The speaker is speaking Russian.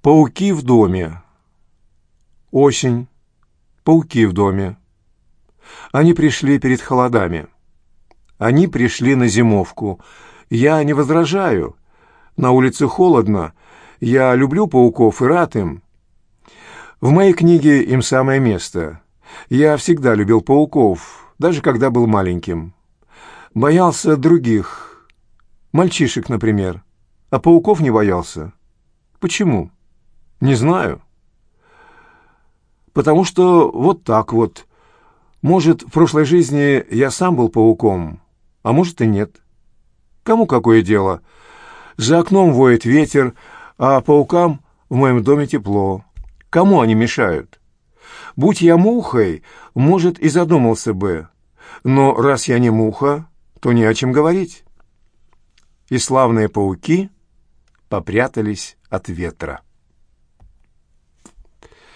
Пауки в доме. Осень. Пауки в доме. Они пришли перед холодами. Они пришли на зимовку. Я не возражаю. На улице холодно. Я люблю пауков и рад им. В моей книге им самое место. Я всегда любил пауков, даже когда был маленьким. Боялся других. Мальчишек, например. А пауков не боялся. Почему? Не знаю. Потому что вот так вот. Может, в прошлой жизни я сам был пауком, а может и нет. Кому какое дело? За окном воет ветер, а паукам в моем доме тепло. Кому они мешают? Будь я мухой, может, и задумался бы. Но раз я не муха, то не о чем говорить. И славные пауки попрятались от ветра.